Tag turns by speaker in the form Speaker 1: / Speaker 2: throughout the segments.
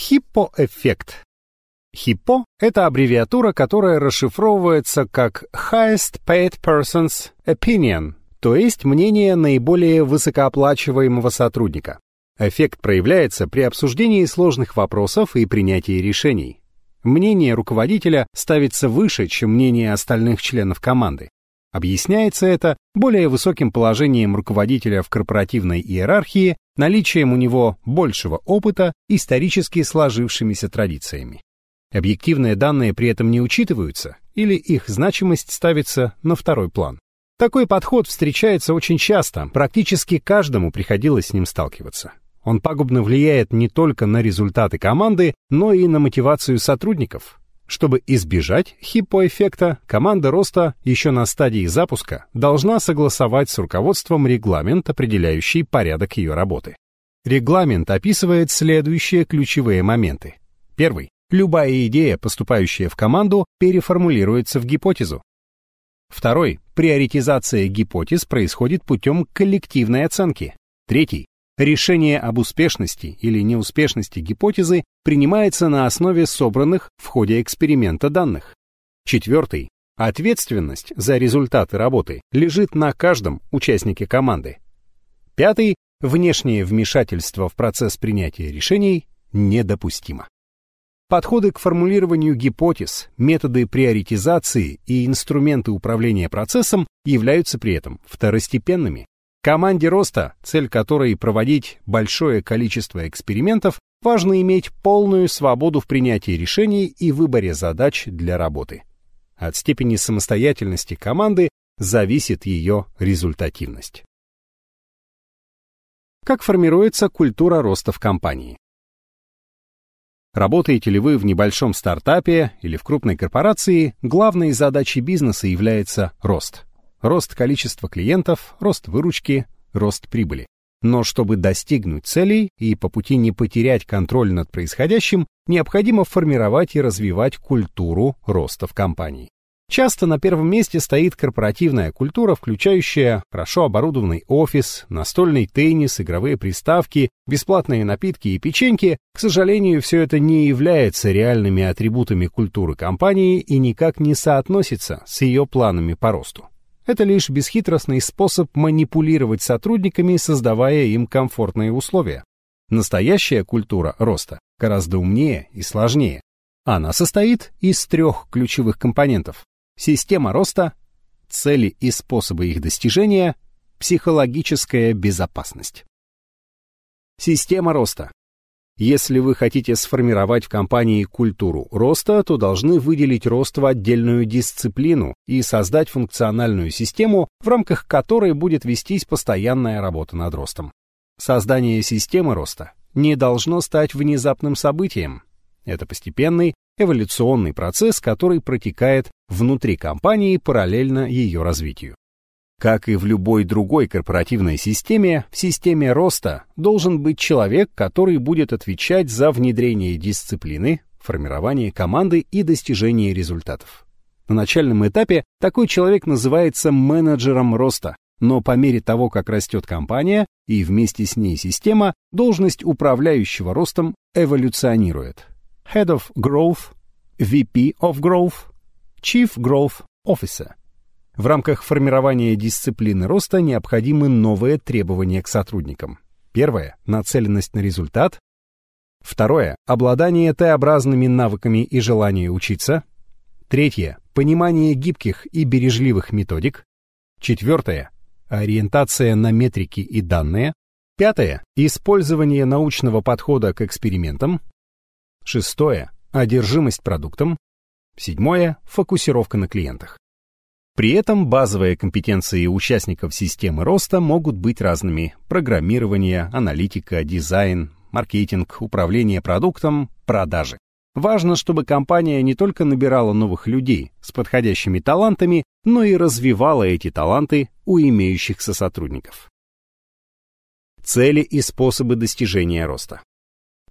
Speaker 1: Хиппо-эффект. HIPPO — это аббревиатура, которая расшифровывается как Highest Paid Person's Opinion, то есть мнение наиболее высокооплачиваемого сотрудника. Эффект проявляется при обсуждении сложных вопросов и принятии решений. Мнение руководителя ставится выше, чем мнение остальных членов команды. Объясняется это более высоким положением руководителя в корпоративной иерархии, наличием у него большего опыта, исторически сложившимися традициями. Объективные данные при этом не учитываются или их значимость ставится на второй план. Такой подход встречается очень часто, практически каждому приходилось с ним сталкиваться. Он пагубно влияет не только на результаты команды, но и на мотивацию сотрудников, чтобы избежать HiPPO -эффекта, команда роста еще на стадии запуска должна согласовать с руководством регламент, определяющий порядок ее работы. Регламент описывает следующие ключевые моменты. Первый. Любая идея, поступающая в команду, переформулируется в гипотезу. Второй. Приоритизация гипотез происходит путем коллективной оценки. Третий. Решение об успешности или неуспешности гипотезы принимается на основе собранных в ходе эксперимента данных. Четвертый. Ответственность за результаты работы лежит на каждом участнике команды. Пятый. Внешнее вмешательство в процесс принятия решений недопустимо. Подходы к формулированию гипотез, методы приоритизации и инструменты управления процессом являются при этом второстепенными. Команде роста, цель которой проводить большое количество экспериментов, важно иметь полную свободу в принятии решений и выборе задач для работы. От степени самостоятельности команды зависит ее результативность. Как формируется культура роста в компании? Работаете ли вы в небольшом стартапе или в крупной корпорации, главной задачей бизнеса является рост – рост количества клиентов, рост выручки, рост прибыли. Но чтобы достигнуть целей и по пути не потерять контроль над происходящим, необходимо формировать и развивать культуру роста в компании. Часто на первом месте стоит корпоративная культура, включающая хорошо оборудованный офис, настольный теннис, игровые приставки, бесплатные напитки и печеньки. К сожалению, все это не является реальными атрибутами культуры компании и никак не соотносится с ее планами по росту. Это лишь бесхитростный способ манипулировать сотрудниками, создавая им комфортные условия. Настоящая культура роста гораздо умнее и сложнее. Она состоит из трех ключевых компонентов. Система роста, цели и способы их достижения, психологическая безопасность. Система роста если вы хотите сформировать в компании культуру роста, то должны выделить рост в отдельную дисциплину и создать функциональную систему, в рамках которой будет вестись постоянная работа над ростом. Создание системы роста не должно стать внезапным событием. Это постепенный эволюционный процесс, который протекает внутри компании параллельно ее развитию. Как и в любой другой корпоративной системе, в системе роста должен быть человек, который будет отвечать за внедрение дисциплины, формирование команды и достижение результатов. На начальном этапе такой человек называется менеджером роста, но по мере того, как растет компания и вместе с ней система, должность управляющего ростом эволюционирует. Head of Growth, VP of Growth, Chief Growth Officer. В рамках формирования дисциплины роста необходимы новые требования к сотрудникам. Первое – нацеленность на результат. Второе – обладание Т-образными навыками и желание учиться. Третье – понимание гибких и бережливых методик. Четвертое – ориентация на метрики и данные. Пятое – использование научного подхода к экспериментам. Шестое – одержимость продуктом. Седьмое – фокусировка на клиентах. При этом базовые компетенции участников системы роста могут быть разными. Программирование, аналитика, дизайн, маркетинг, управление продуктом, продажи. Важно, чтобы компания не только набирала новых людей с подходящими талантами, но и развивала эти таланты у имеющихся сотрудников. Цели и способы достижения роста.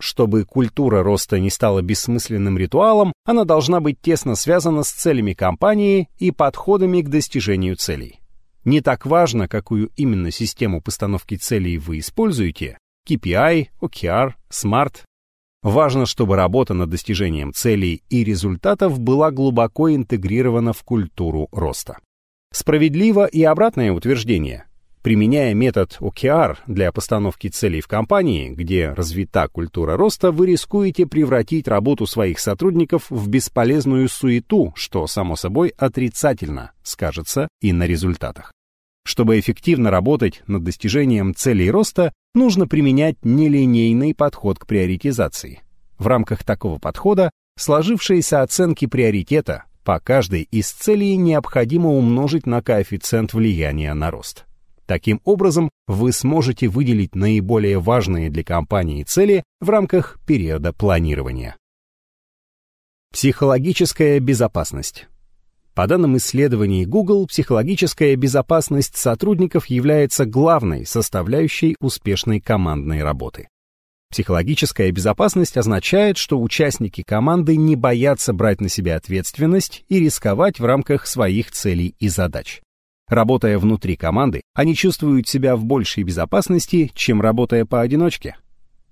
Speaker 1: Чтобы культура роста не стала бессмысленным ритуалом, она должна быть тесно связана с целями компании и подходами к достижению целей. Не так важно, какую именно систему постановки целей вы используете – KPI, OKR, SMART. Важно, чтобы работа над достижением целей и результатов была глубоко интегрирована в культуру роста. Справедливо и обратное утверждение. Применяя метод OKR для постановки целей в компании, где развита культура роста, вы рискуете превратить работу своих сотрудников в бесполезную суету, что, само собой, отрицательно скажется и на результатах. Чтобы эффективно работать над достижением целей роста, нужно применять нелинейный подход к приоритизации. В рамках такого подхода сложившиеся оценки приоритета по каждой из целей необходимо умножить на коэффициент влияния на рост. Таким образом, вы сможете выделить наиболее важные для компании цели в рамках периода планирования. Психологическая безопасность. По данным исследований Google, психологическая безопасность сотрудников является главной составляющей успешной командной работы. Психологическая безопасность означает, что участники команды не боятся брать на себя ответственность и рисковать в рамках своих целей и задач. Работая внутри команды, они чувствуют себя в большей безопасности, чем работая поодиночке.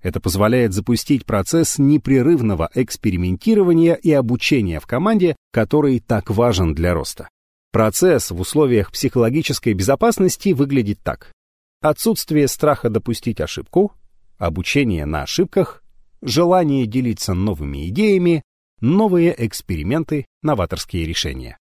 Speaker 1: Это позволяет запустить процесс непрерывного экспериментирования и обучения в команде, который так важен для роста. Процесс в условиях психологической безопасности выглядит так. Отсутствие страха допустить ошибку, обучение на ошибках, желание делиться новыми идеями, новые эксперименты, новаторские решения.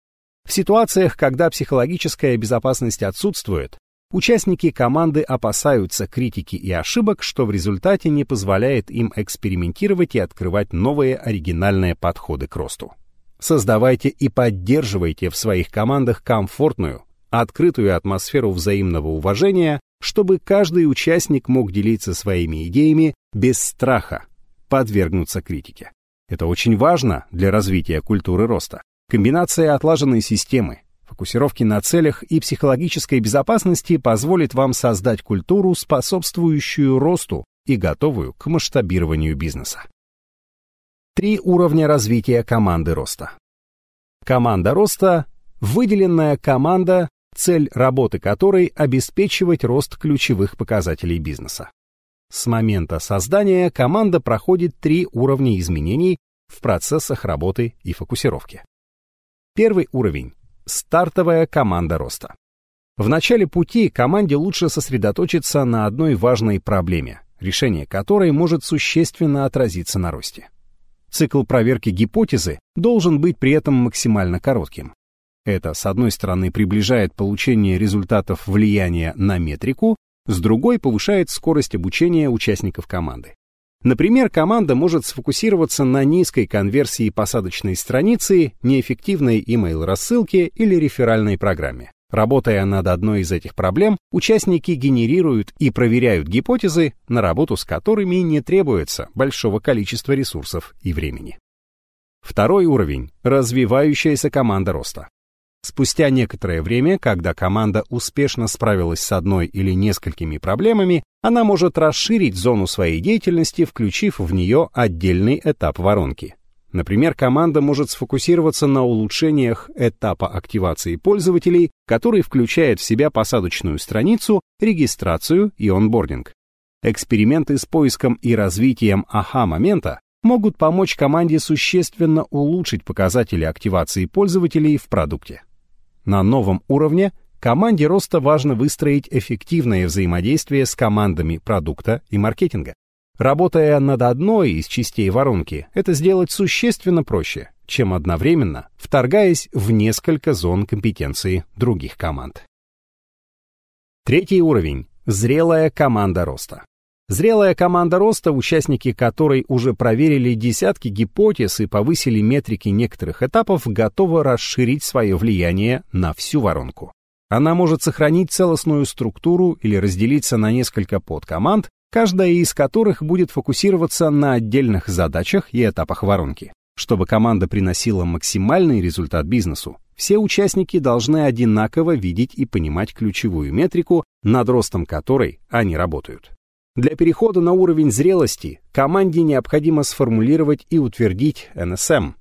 Speaker 1: В ситуациях, когда психологическая безопасность отсутствует, участники команды опасаются критики и ошибок, что в результате не позволяет им экспериментировать и открывать новые оригинальные подходы к росту. Создавайте и поддерживайте в своих командах комфортную, открытую атмосферу взаимного уважения, чтобы каждый участник мог делиться своими идеями без страха подвергнуться критике. Это очень важно для развития культуры роста. Комбинация отлаженной системы, фокусировки на целях и психологической безопасности позволит вам создать культуру, способствующую росту и готовую к масштабированию бизнеса. Три уровня развития команды роста. Команда роста – выделенная команда, цель работы которой – обеспечивать рост ключевых показателей бизнеса. С момента создания команда проходит три уровня изменений в процессах работы и фокусировки. Первый уровень – стартовая команда роста. В начале пути команде лучше сосредоточиться на одной важной проблеме, решение которой может существенно отразиться на росте. Цикл проверки гипотезы должен быть при этом максимально коротким. Это, с одной стороны, приближает получение результатов влияния на метрику, с другой повышает скорость обучения участников команды. Например, команда может сфокусироваться на низкой конверсии посадочной страницы, неэффективной email-рассылке или реферальной программе. Работая над одной из этих проблем, участники генерируют и проверяют гипотезы, на работу с которыми не требуется большого количества ресурсов и времени. Второй уровень – развивающаяся команда роста. Спустя некоторое время, когда команда успешно справилась с одной или несколькими проблемами, она может расширить зону своей деятельности, включив в нее отдельный этап воронки. Например, команда может сфокусироваться на улучшениях этапа активации пользователей, который включает в себя посадочную страницу, регистрацию и онбординг. Эксперименты с поиском и развитием АХА-момента могут помочь команде существенно улучшить показатели активации пользователей в продукте. На новом уровне команде роста важно выстроить эффективное взаимодействие с командами продукта и маркетинга. Работая над одной из частей воронки, это сделать существенно проще, чем одновременно вторгаясь в несколько зон компетенции других команд. Третий уровень – зрелая команда роста. Зрелая команда роста, участники которой уже проверили десятки гипотез и повысили метрики некоторых этапов, готова расширить свое влияние на всю воронку. Она может сохранить целостную структуру или разделиться на несколько подкоманд, каждая из которых будет фокусироваться на отдельных задачах и этапах воронки. Чтобы команда приносила максимальный результат бизнесу, все участники должны одинаково видеть и понимать ключевую метрику, над ростом которой они работают. Для перехода на уровень зрелости команде необходимо сформулировать и утвердить NSM,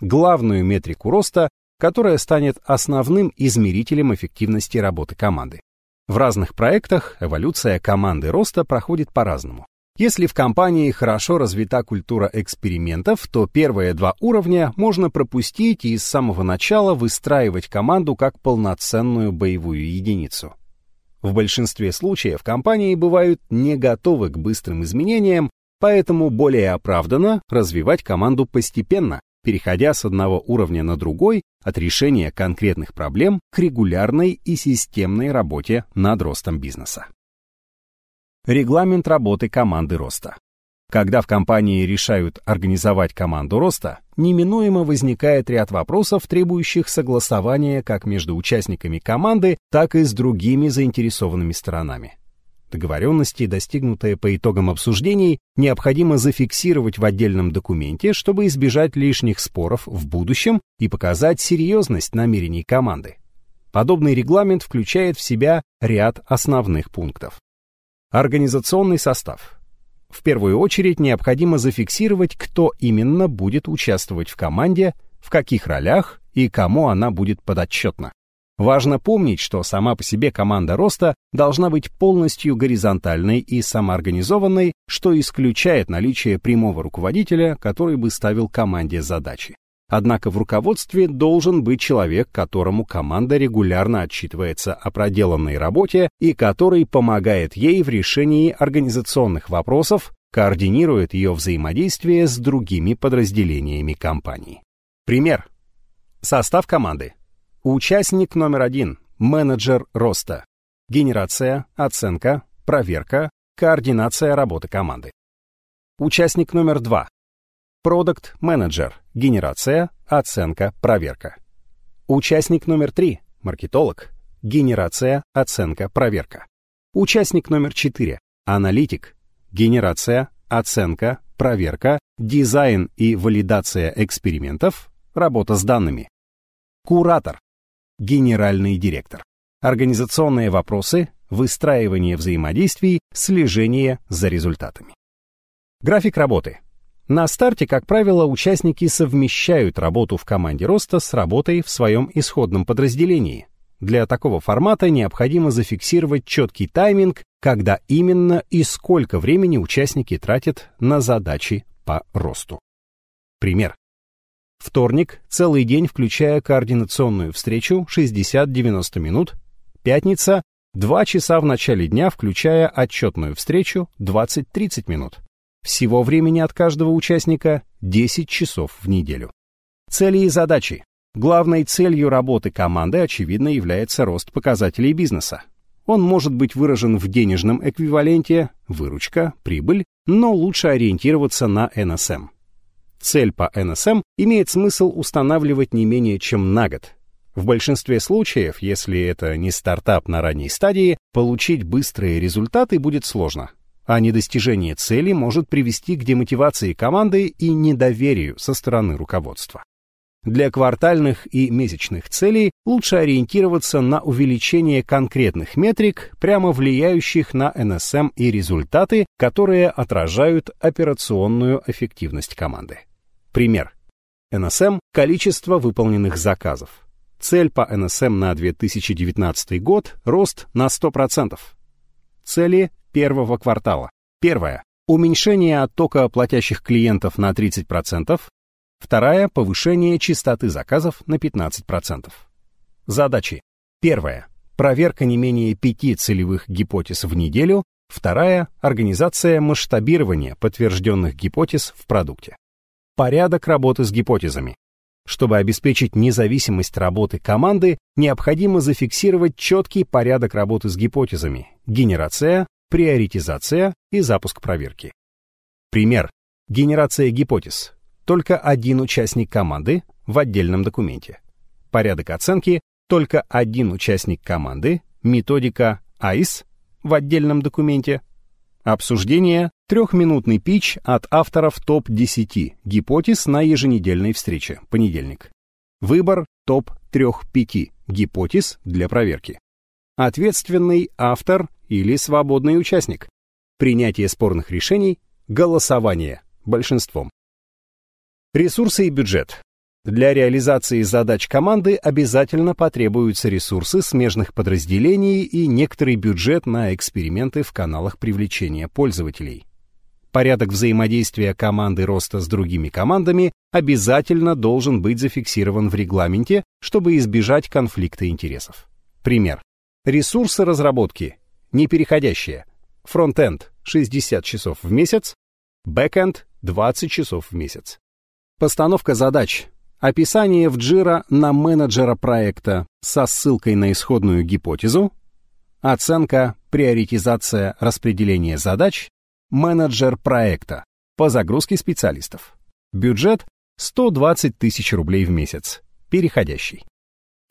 Speaker 1: главную метрику роста, которая станет основным измерителем эффективности работы команды. В разных проектах эволюция команды роста проходит по-разному. Если в компании хорошо развита культура экспериментов, то первые два уровня можно пропустить и с самого начала выстраивать команду как полноценную боевую единицу. В большинстве случаев компании бывают не готовы к быстрым изменениям, поэтому более оправданно развивать команду постепенно, переходя с одного уровня на другой от решения конкретных проблем к регулярной и системной работе над ростом бизнеса. Регламент работы команды роста. Когда в компании решают организовать команду роста, неминуемо возникает ряд вопросов, требующих согласования как между участниками команды, так и с другими заинтересованными сторонами. Договоренности, достигнутые по итогам обсуждений, необходимо зафиксировать в отдельном документе, чтобы избежать лишних споров в будущем и показать серьезность намерений команды. Подобный регламент включает в себя ряд основных пунктов. Организационный состав. В первую очередь необходимо зафиксировать, кто именно будет участвовать в команде, в каких ролях и кому она будет подотчетна. Важно помнить, что сама по себе команда роста должна быть полностью горизонтальной и самоорганизованной, что исключает наличие прямого руководителя, который бы ставил команде задачи. Однако в руководстве должен быть человек, которому команда регулярно отчитывается о проделанной работе и который помогает ей в решении организационных вопросов, координирует ее взаимодействие с другими подразделениями компании. Пример. Состав команды. Участник номер один – менеджер роста. Генерация, оценка, проверка, координация работы команды. Участник номер два Продукт менеджер генерация, оценка, проверка. Участник номер три маркетолог, генерация, оценка, проверка. Участник номер четыре аналитик, генерация, оценка, проверка, дизайн и валидация экспериментов, работа с данными. Куратор, генеральный директор. Организационные вопросы, выстраивание взаимодействий, слежение за результатами. График работы. На старте, как правило, участники совмещают работу в команде роста с работой в своем исходном подразделении. Для такого формата необходимо зафиксировать четкий тайминг, когда именно и сколько времени участники тратят на задачи по росту. Пример. Вторник, целый день, включая координационную встречу, 60-90 минут. Пятница, 2 часа в начале дня, включая отчетную встречу, 20-30 минут. Всего времени от каждого участника 10 часов в неделю. Цели и задачи. Главной целью работы команды, очевидно, является рост показателей бизнеса. Он может быть выражен в денежном эквиваленте, выручка, прибыль, но лучше ориентироваться на НСМ. Цель по НСМ имеет смысл устанавливать не менее чем на год. В большинстве случаев, если это не стартап на ранней стадии, получить быстрые результаты будет сложно а недостижение цели может привести к демотивации команды и недоверию со стороны руководства. Для квартальных и месячных целей лучше ориентироваться на увеличение конкретных метрик, прямо влияющих на НСМ и результаты, которые отражают операционную эффективность команды. Пример. НСМ – количество выполненных заказов. Цель по НСМ на 2019 год – рост на 100%. Цели первого квартала. Первое. Уменьшение оттока платящих клиентов на 30%. Вторая. Повышение частоты заказов на 15%. Задачи. Первое. Проверка не менее пяти целевых гипотез в неделю. Вторая. Организация масштабирования подтвержденных гипотез в продукте. Порядок работы с гипотезами. Чтобы обеспечить независимость работы команды, необходимо зафиксировать четкий порядок работы с гипотезами, генерация, приоритизация и запуск проверки. Пример. Генерация гипотез. Только один участник команды в отдельном документе. Порядок оценки. Только один участник команды. Методика AIS в отдельном документе. Обсуждение. Трехминутный пич от авторов топ-10 гипотез на еженедельной встрече. Понедельник. Выбор топ-3-5 гипотез для проверки. Ответственный автор или свободный участник. Принятие спорных решений, голосование большинством. Ресурсы и бюджет. Для реализации задач команды обязательно потребуются ресурсы смежных подразделений и некоторый бюджет на эксперименты в каналах привлечения пользователей. Порядок взаимодействия команды роста с другими командами обязательно должен быть зафиксирован в регламенте, чтобы избежать конфликта интересов. Пример. Ресурсы разработки. Непереходящие. Фронтенд 60 часов в месяц, бэкенд 20 часов в месяц. Постановка задач. Описание в Jira на менеджера проекта со ссылкой на исходную гипотезу. Оценка, приоритизация, распределение задач. Менеджер проекта. По загрузке специалистов. Бюджет 120 тысяч рублей в месяц. Переходящий.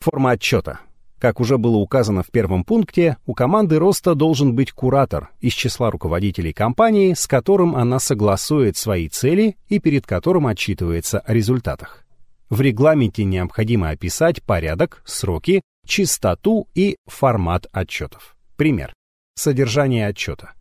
Speaker 1: Форма отчета. Как уже было указано в первом пункте, у команды роста должен быть куратор из числа руководителей компании, с которым она согласует свои цели и перед которым отчитывается о результатах. В регламенте необходимо описать порядок, сроки, частоту и формат отчетов. Пример. Содержание отчета.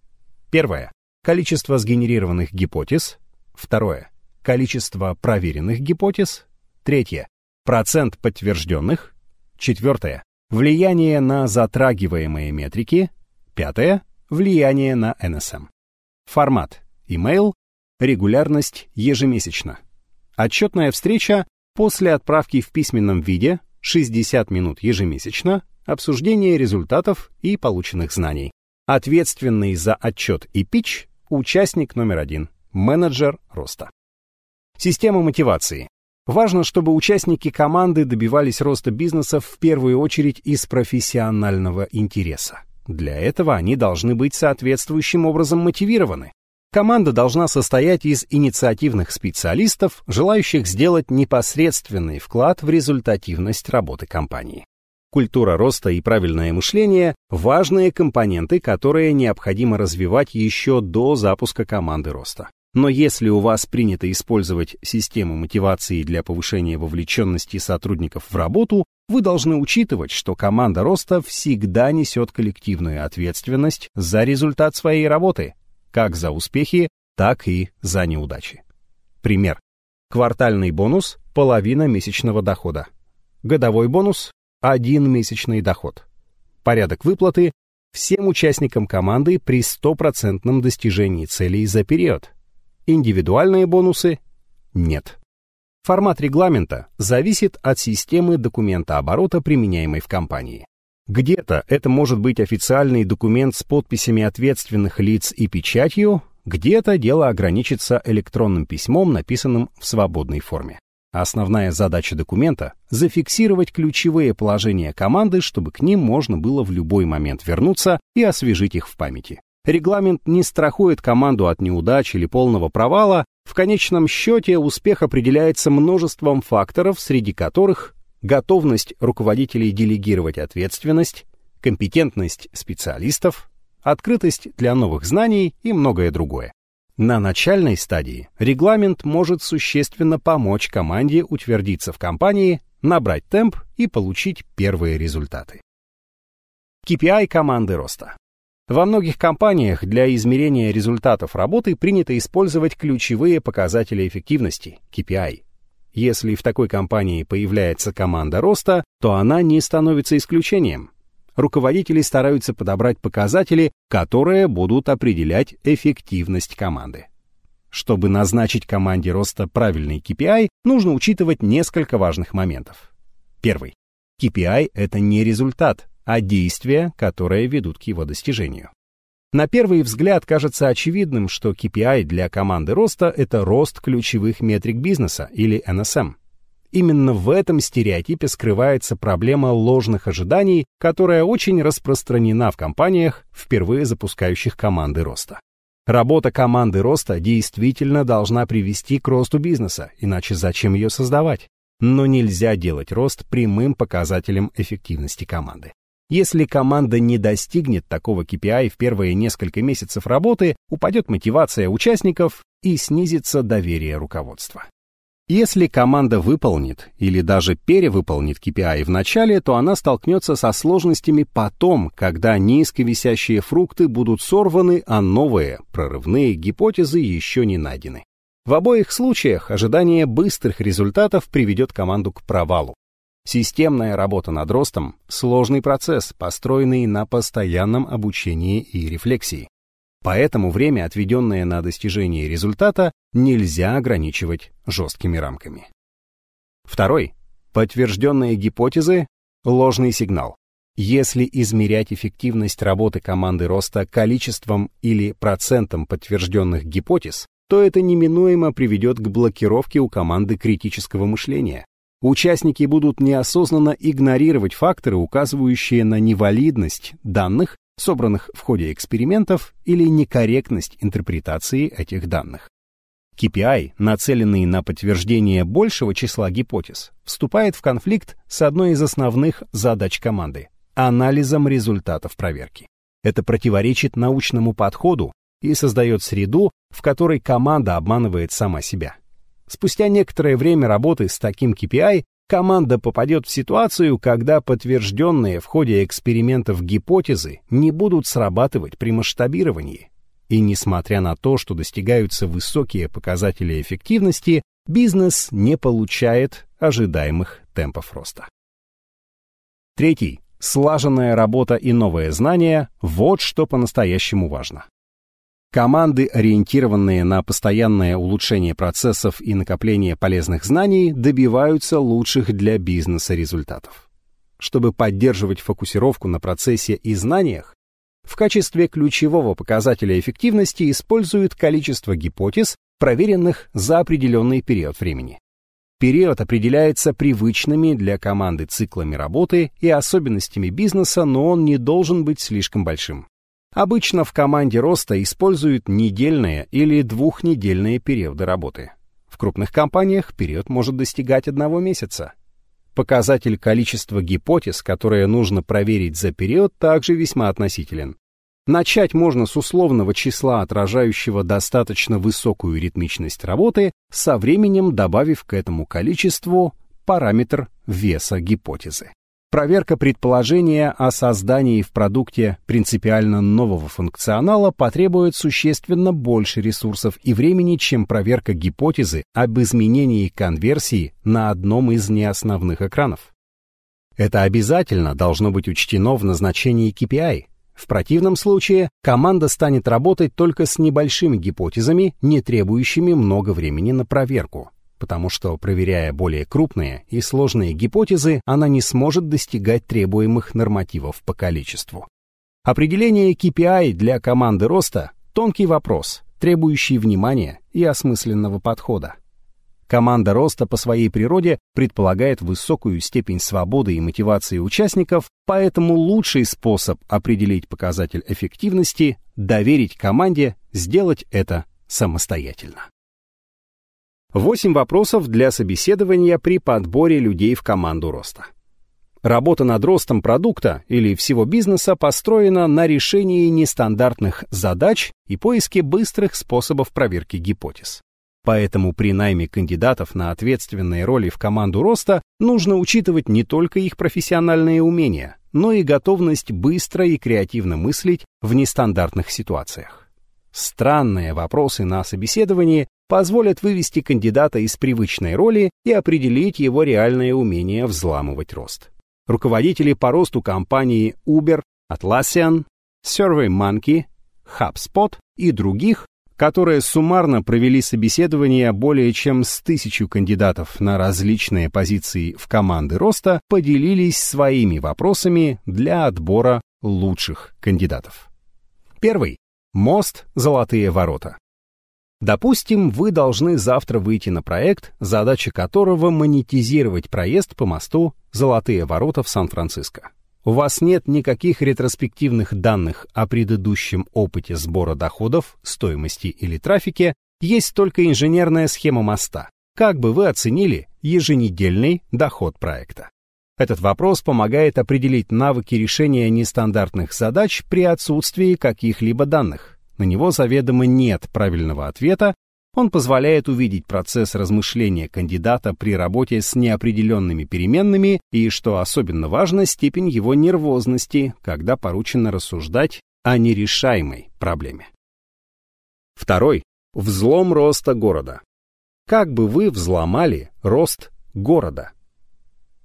Speaker 1: Первое. Количество сгенерированных гипотез. Второе. Количество проверенных гипотез. Третье. Процент подтвержденных. Четвертое Влияние на затрагиваемые метрики. Пятое. Влияние на NSM. Формат. Email. Регулярность ежемесячно. Отчетная встреча после отправки в письменном виде 60 минут ежемесячно, обсуждение результатов и полученных знаний. Ответственный за отчет и пич – участник номер один, менеджер роста. Система мотивации. Важно, чтобы участники команды добивались роста бизнеса в первую очередь из профессионального интереса. Для этого они должны быть соответствующим образом мотивированы. Команда должна состоять из инициативных специалистов, желающих сделать непосредственный вклад в результативность работы компании. Культура роста и правильное мышление – важные компоненты, которые необходимо развивать еще до запуска команды роста. Но если у вас принято использовать систему мотивации для повышения вовлеченности сотрудников в работу, вы должны учитывать, что команда роста всегда несет коллективную ответственность за результат своей работы, как за успехи, так и за неудачи. Пример. Квартальный бонус – половина месячного дохода. Годовой бонус – один месячный доход. Порядок выплаты – всем участникам команды при стопроцентном достижении целей за период – Индивидуальные бонусы – нет. Формат регламента зависит от системы документа оборота, применяемой в компании. Где-то это может быть официальный документ с подписями ответственных лиц и печатью, где-то дело ограничится электронным письмом, написанным в свободной форме. Основная задача документа – зафиксировать ключевые положения команды, чтобы к ним можно было в любой момент вернуться и освежить их в памяти. Регламент не страхует команду от неудач или полного провала, в конечном счете успех определяется множеством факторов, среди которых готовность руководителей делегировать ответственность, компетентность специалистов, открытость для новых знаний и многое другое. На начальной стадии регламент может существенно помочь команде утвердиться в компании, набрать темп и получить первые результаты. KPI команды роста. Во многих компаниях для измерения результатов работы принято использовать ключевые показатели эффективности, KPI. Если в такой компании появляется команда роста, то она не становится исключением. Руководители стараются подобрать показатели, которые будут определять эффективность команды. Чтобы назначить команде роста правильный KPI, нужно учитывать несколько важных моментов. Первый. KPI — это не результат, а действия, которые ведут к его достижению. На первый взгляд кажется очевидным, что KPI для команды роста – это рост ключевых метрик бизнеса, или NSM. Именно в этом стереотипе скрывается проблема ложных ожиданий, которая очень распространена в компаниях, впервые запускающих команды роста. Работа команды роста действительно должна привести к росту бизнеса, иначе зачем ее создавать? Но нельзя делать рост прямым показателем эффективности команды. Если команда не достигнет такого KPI в первые несколько месяцев работы, упадет мотивация участников и снизится доверие руководства. Если команда выполнит или даже перевыполнит KPI в начале, то она столкнется со сложностями потом, когда низковисящие фрукты будут сорваны, а новые, прорывные гипотезы еще не найдены. В обоих случаях ожидание быстрых результатов приведет команду к провалу. Системная работа над ростом – сложный процесс, построенный на постоянном обучении и рефлексии. Поэтому время, отведенное на достижение результата, нельзя ограничивать жесткими рамками. Второй. Подтвержденные гипотезы – ложный сигнал. Если измерять эффективность работы команды роста количеством или процентом подтвержденных гипотез, то это неминуемо приведет к блокировке у команды критического мышления. Участники будут неосознанно игнорировать факторы, указывающие на невалидность данных, собранных в ходе экспериментов, или некорректность интерпретации этих данных. KPI, нацеленный на подтверждение большего числа гипотез, вступает в конфликт с одной из основных задач команды – анализом результатов проверки. Это противоречит научному подходу и создает среду, в которой команда обманывает сама себя. Спустя некоторое время работы с таким KPI команда попадет в ситуацию, когда подтвержденные в ходе экспериментов гипотезы не будут срабатывать при масштабировании. И несмотря на то, что достигаются высокие показатели эффективности, бизнес не получает ожидаемых темпов роста. Третий. Слаженная работа и новые знания – вот что по-настоящему важно. Команды, ориентированные на постоянное улучшение процессов и накопление полезных знаний, добиваются лучших для бизнеса результатов. Чтобы поддерживать фокусировку на процессе и знаниях, в качестве ключевого показателя эффективности используют количество гипотез, проверенных за определенный период времени. Период определяется привычными для команды циклами работы и особенностями бизнеса, но он не должен быть слишком большим. Обычно в команде роста используют недельные или двухнедельные периоды работы. В крупных компаниях период может достигать одного месяца. Показатель количества гипотез, которые нужно проверить за период, также весьма относителен. Начать можно с условного числа, отражающего достаточно высокую ритмичность работы, со временем добавив к этому количеству параметр веса гипотезы. Проверка предположения о создании в продукте принципиально нового функционала потребует существенно больше ресурсов и времени, чем проверка гипотезы об изменении конверсии на одном из неосновных экранов. Это обязательно должно быть учтено в назначении KPI. В противном случае команда станет работать только с небольшими гипотезами, не требующими много времени на проверку потому что, проверяя более крупные и сложные гипотезы, она не сможет достигать требуемых нормативов по количеству. Определение KPI для команды роста – тонкий вопрос, требующий внимания и осмысленного подхода. Команда роста по своей природе предполагает высокую степень свободы и мотивации участников, поэтому лучший способ определить показатель эффективности – доверить команде сделать это самостоятельно. Восемь вопросов для собеседования при подборе людей в команду роста. Работа над ростом продукта или всего бизнеса построена на решении нестандартных задач и поиске быстрых способов проверки гипотез. Поэтому при найме кандидатов на ответственные роли в команду роста нужно учитывать не только их профессиональные умения, но и готовность быстро и креативно мыслить в нестандартных ситуациях. Странные вопросы на собеседовании позволят вывести кандидата из привычной роли и определить его реальное умение взламывать рост. Руководители по росту компании Uber, Atlassian, SurveyMonkey, HubSpot и других, которые суммарно провели собеседование более чем с тысячу кандидатов на различные позиции в команды роста, поделились своими вопросами для отбора лучших кандидатов. Первый. Мост «Золотые ворота». Допустим, вы должны завтра выйти на проект, задача которого монетизировать проезд по мосту «Золотые ворота» в Сан-Франциско. У вас нет никаких ретроспективных данных о предыдущем опыте сбора доходов, стоимости или трафике, есть только инженерная схема моста. Как бы вы оценили еженедельный доход проекта? Этот вопрос помогает определить навыки решения нестандартных задач при отсутствии каких-либо данных. На него заведомо нет правильного ответа, он позволяет увидеть процесс размышления кандидата при работе с неопределенными переменными и, что особенно важно, степень его нервозности, когда поручено рассуждать о нерешаемой проблеме. Второй. Взлом роста города. Как бы вы взломали рост города?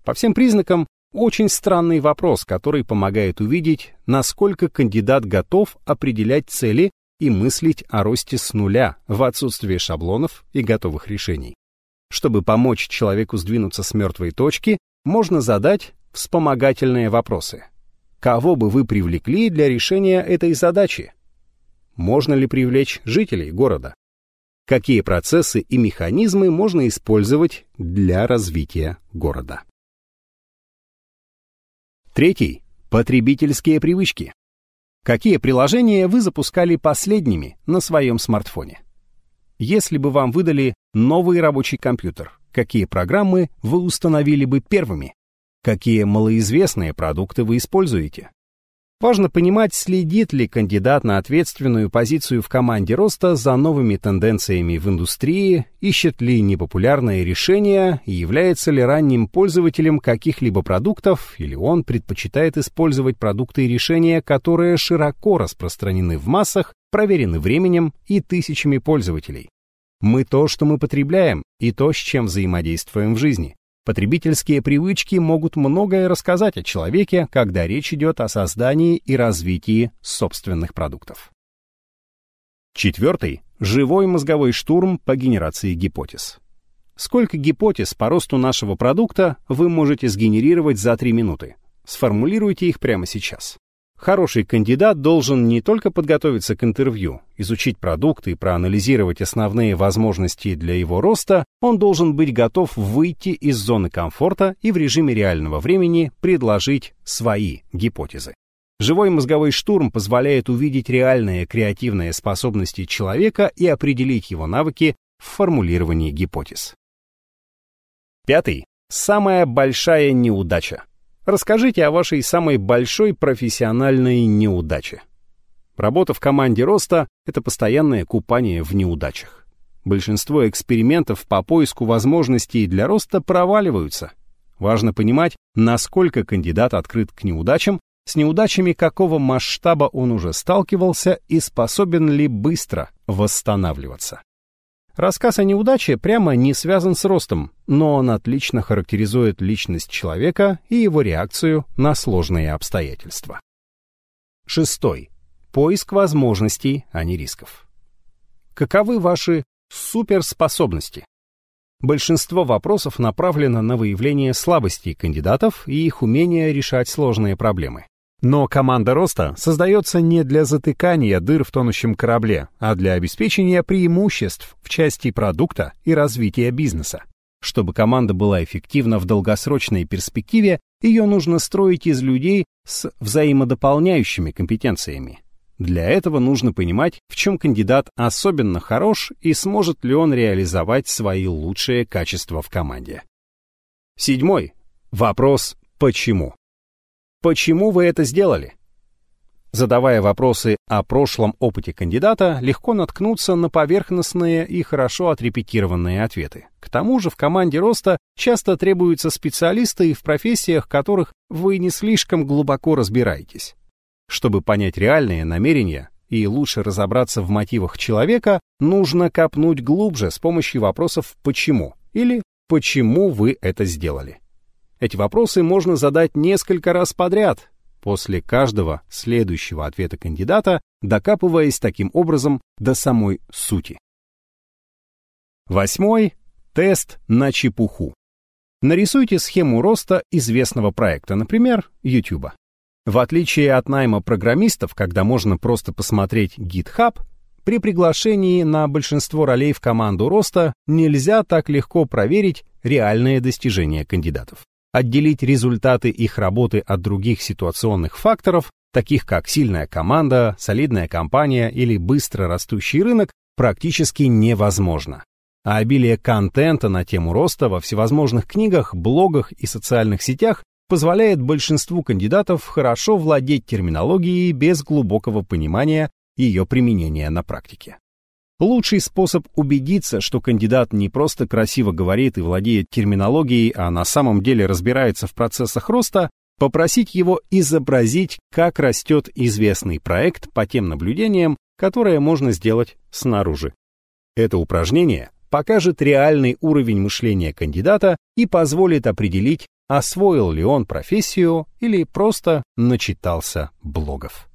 Speaker 1: По всем признакам, очень странный вопрос, который помогает увидеть, насколько кандидат готов определять цели и мыслить о росте с нуля в отсутствие шаблонов и готовых решений. Чтобы помочь человеку сдвинуться с мертвой точки, можно задать вспомогательные вопросы. Кого бы вы привлекли для решения этой задачи? Можно ли привлечь жителей города? Какие процессы и механизмы можно использовать для развития города? Третий. Потребительские привычки. Какие приложения вы запускали последними на своем смартфоне? Если бы вам выдали новый рабочий компьютер, какие программы вы установили бы первыми? Какие малоизвестные продукты вы используете? Важно понимать, следит ли кандидат на ответственную позицию в команде роста за новыми тенденциями в индустрии, ищет ли непопулярные решения является ли ранним пользователем каких-либо продуктов, или он предпочитает использовать продукты и решения, которые широко распространены в массах, проверены временем и тысячами пользователей. Мы то, что мы потребляем, и то, с чем взаимодействуем в жизни. Потребительские привычки могут многое рассказать о человеке, когда речь идет о создании и развитии собственных продуктов. Четвертый – живой мозговой штурм по генерации гипотез. Сколько гипотез по росту нашего продукта вы можете сгенерировать за 3 минуты? Сформулируйте их прямо сейчас. Хороший кандидат должен не только подготовиться к интервью, изучить продукты и проанализировать основные возможности для его роста, он должен быть готов выйти из зоны комфорта и в режиме реального времени предложить свои гипотезы. Живой мозговой штурм позволяет увидеть реальные креативные способности человека и определить его навыки в формулировании гипотез. Пятый. Самая большая неудача. Расскажите о вашей самой большой профессиональной неудаче. Работа в команде роста — это постоянное купание в неудачах. Большинство экспериментов по поиску возможностей для роста проваливаются. Важно понимать, насколько кандидат открыт к неудачам, с неудачами какого масштаба он уже сталкивался и способен ли быстро восстанавливаться. Рассказ о неудаче прямо не связан с ростом, но он отлично характеризует личность человека и его реакцию на сложные обстоятельства. Шестой. Поиск возможностей, а не рисков. Каковы ваши суперспособности? Большинство вопросов направлено на выявление слабостей кандидатов и их умение решать сложные проблемы. Но команда роста создается не для затыкания дыр в тонущем корабле, а для обеспечения преимуществ в части продукта и развития бизнеса. Чтобы команда была эффективна в долгосрочной перспективе, ее нужно строить из людей с взаимодополняющими компетенциями. Для этого нужно понимать, в чем кандидат особенно хорош и сможет ли он реализовать свои лучшие качества в команде. Седьмой. Вопрос «почему?». Почему вы это сделали? Задавая вопросы о прошлом опыте кандидата, легко наткнуться на поверхностные и хорошо отрепетированные ответы. К тому же в команде роста часто требуются специалисты в профессиях, которых вы не слишком глубоко разбираетесь. Чтобы понять реальные намерения и лучше разобраться в мотивах человека, нужно копнуть глубже с помощью вопросов «почему?» или «почему вы это сделали?». Эти вопросы можно задать несколько раз подряд, после каждого следующего ответа кандидата, докапываясь таким образом до самой сути. Восьмой – тест на чепуху. Нарисуйте схему роста известного проекта, например, YouTube. В отличие от найма программистов, когда можно просто посмотреть GitHub, при приглашении на большинство ролей в команду роста нельзя так легко проверить реальные достижения кандидатов отделить результаты их работы от других ситуационных факторов, таких как сильная команда, солидная компания или быстро растущий рынок, практически невозможно. А обилие контента на тему роста во всевозможных книгах, блогах и социальных сетях позволяет большинству кандидатов хорошо владеть терминологией без глубокого понимания ее применения на практике. Лучший способ убедиться, что кандидат не просто красиво говорит и владеет терминологией, а на самом деле разбирается в процессах роста, попросить его изобразить, как растет известный проект по тем наблюдениям, которые можно сделать снаружи. Это упражнение покажет реальный уровень мышления кандидата и позволит определить, освоил ли он профессию или просто начитался блогов.